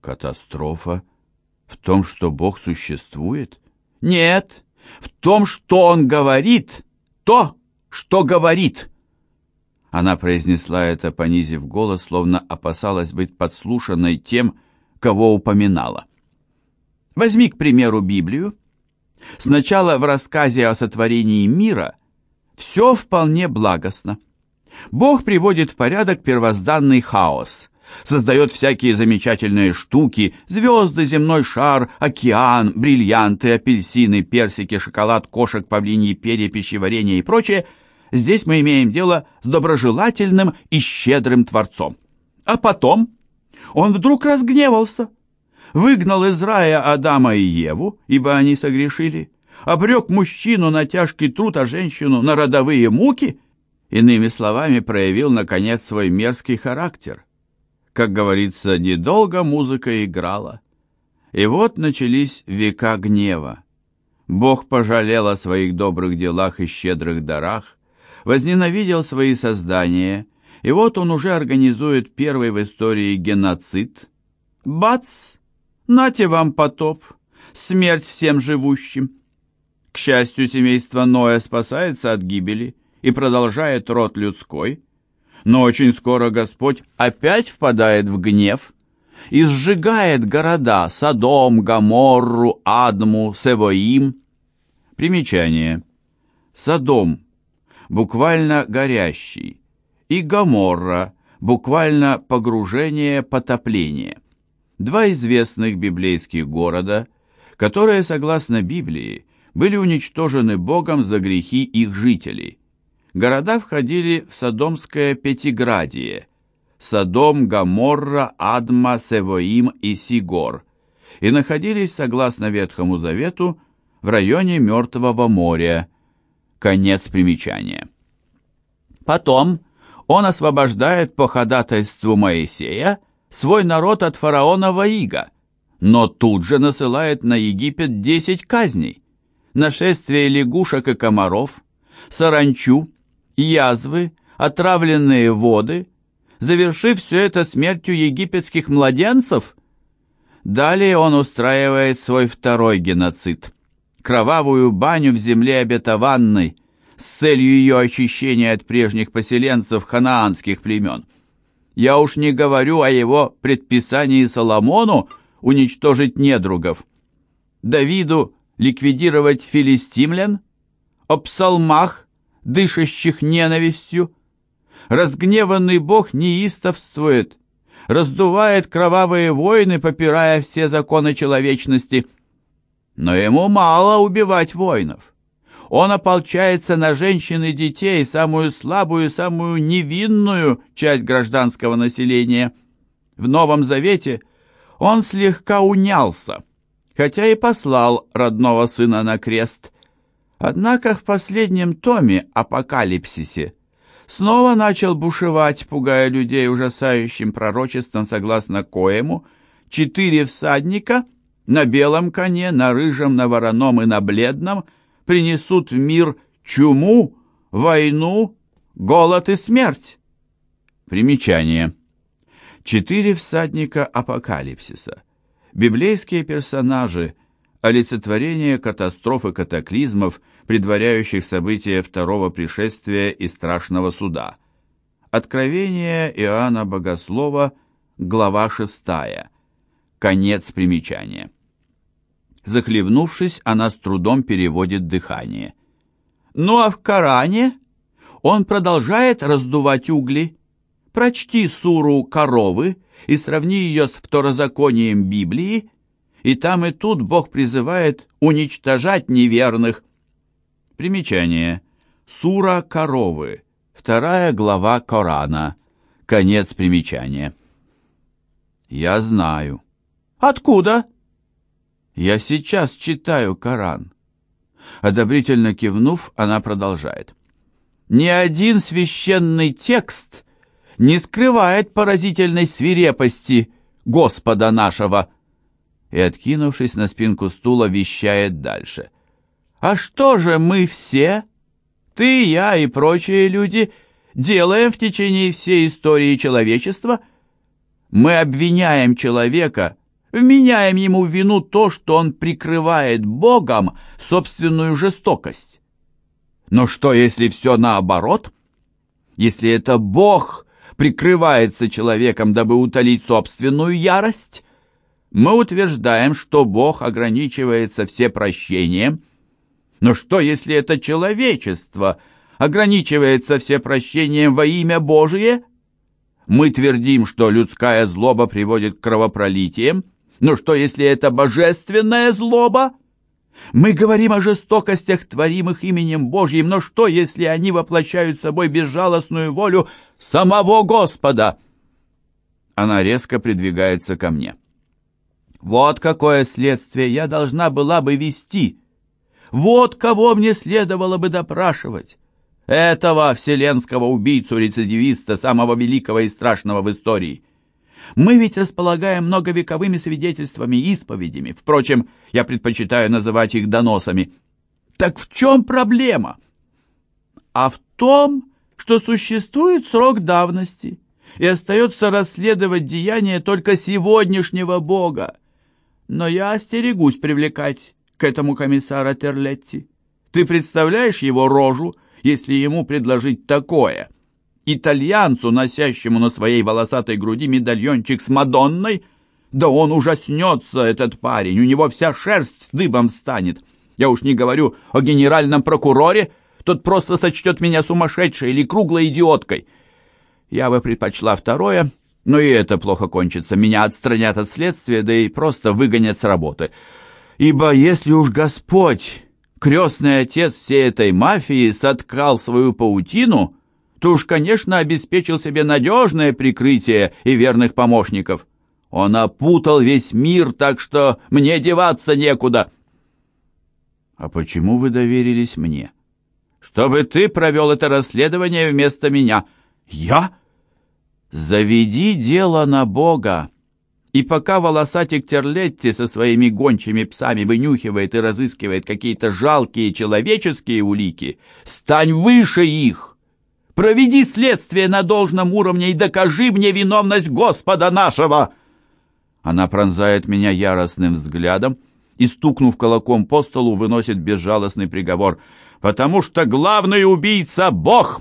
Катастрофа в том, что Бог существует? Нет, в том, что Он говорит, то, что говорит. Она произнесла это, понизив голос, словно опасалась быть подслушанной тем, кого упоминала. Возьми, к примеру, Библию. Сначала в рассказе о сотворении мира все вполне благостно. Бог приводит в порядок первозданный хаос, создает всякие замечательные штуки, звезды, земной шар, океан, бриллианты, апельсины, персики, шоколад, кошек, павлиньи перья, пищеварение и прочее. Здесь мы имеем дело с доброжелательным и щедрым Творцом. А потом он вдруг разгневался, выгнал из рая Адама и Еву, ибо они согрешили, обрек мужчину на тяжкий труд, а женщину на родовые муки, иными словами, проявил, наконец, свой мерзкий характер. Как говорится, недолго музыка играла. И вот начались века гнева. Бог пожалел о своих добрых делах и щедрых дарах, возненавидел свои создания, и вот он уже организует первый в истории геноцид. Бац! Нате вам потоп, смерть всем живущим. К счастью, семейство Ноя спасается от гибели и продолжает род людской, но очень скоро Господь опять впадает в гнев и сжигает города Содом, Гоморру, Адму, Севоим. Примечание. Содом, буквально горящий, и Гоморра, буквально погружение, потопление – два известных библейских города, которые, согласно Библии, были уничтожены Богом за грехи их жителей. Города входили в Содомское Пятиградие, Содом, Гоморра, Адма, Севоим и Сигор, и находились, согласно Ветхому Завету, в районе Мертвого моря. Конец примечания. Потом он освобождает по ходатайству Моисея свой народ от фараонова ига, но тут же насылает на Египет десять казней, нашествие лягушек и комаров, саранчу, язвы, отравленные воды, завершив все это смертью египетских младенцев. Далее он устраивает свой второй геноцид, кровавую баню в земле обетованной, с целью ее очищения от прежних поселенцев ханаанских племен. Я уж не говорю о его предписании Соломону уничтожить недругов. Давиду ликвидировать филистимлян? О псалмах, дышащих ненавистью? Разгневанный бог неистовствует, раздувает кровавые войны, попирая все законы человечности. Но ему мало убивать воинов. Он ополчается на женщин и детей, самую слабую, самую невинную часть гражданского населения. В Новом Завете он слегка унялся, хотя и послал родного сына на крест. Однако в последнем томе «Апокалипсисе» снова начал бушевать, пугая людей ужасающим пророчеством, согласно коему четыре всадника на белом коне, на рыжем, на вороном и на бледном – принесут в мир чуму, войну, голод и смерть. Примечание. Четыре всадника апокалипсиса. Библейские персонажи, олицетворение катастроф и катаклизмов, предваряющих события второго пришествия и страшного суда. Откровение Иоанна Богослова, глава 6. Конец примечания. Захлебнувшись, она с трудом переводит дыхание. Ну а в Коране он продолжает раздувать угли. Прочти суру коровы и сравни ее с второзаконием Библии, и там и тут Бог призывает уничтожать неверных. Примечание. Сура коровы. Вторая глава Корана. Конец примечания. Я знаю. Откуда? Я сейчас читаю Коран. Одобрительно кивнув, она продолжает. Ни один священный текст не скрывает поразительной свирепости Господа нашего. И, откинувшись на спинку стула, вещает дальше. А что же мы все, ты, я и прочие люди, делаем в течение всей истории человечества? Мы обвиняем человека вменяем ему вину то, что он прикрывает Богом собственную жестокость. Но что, если все наоборот? Если это Бог прикрывается человеком, дабы утолить собственную ярость? Мы утверждаем, что Бог ограничивается всепрощением. Но что, если это человечество ограничивается всепрощением во имя Божие? Мы твердим, что людская злоба приводит к кровопролитиям, но что, если это божественная злоба? Мы говорим о жестокостях, творимых именем Божьим, но что, если они воплощают собой безжалостную волю самого Господа? Она резко придвигается ко мне. Вот какое следствие я должна была бы вести. Вот кого мне следовало бы допрашивать. Этого вселенского убийцу-рецидивиста, самого великого и страшного в истории. Мы ведь располагаем многовековыми свидетельствами и исповедями. Впрочем, я предпочитаю называть их доносами. Так в чем проблема? А в том, что существует срок давности, и остается расследовать деяния только сегодняшнего Бога. Но я остерегусь привлекать к этому комиссара Терлетти. Ты представляешь его рожу — если ему предложить такое? Итальянцу, носящему на своей волосатой груди медальончик с Мадонной? Да он ужаснется, этот парень, у него вся шерсть дыбом встанет. Я уж не говорю о генеральном прокуроре, тот просто сочтет меня сумасшедшей или круглой идиоткой. Я бы предпочла второе, но и это плохо кончится. Меня отстранят от следствия, да и просто выгонят с работы. Ибо если уж Господь крестный отец всей этой мафии соткал свою паутину, то уж, конечно, обеспечил себе надежное прикрытие и верных помощников. Он опутал весь мир, так что мне деваться некуда. А почему вы доверились мне? Чтобы ты провел это расследование вместо меня. Я? Заведи дело на Бога. И пока волосатик Терлетти со своими гончими псами вынюхивает и разыскивает какие-то жалкие человеческие улики, стань выше их. Проведи следствие на должном уровне и докажи мне виновность Господа нашего!» Она пронзает меня яростным взглядом и, стукнув кулаком по столу, выносит безжалостный приговор. «Потому что главный убийца — Бог!»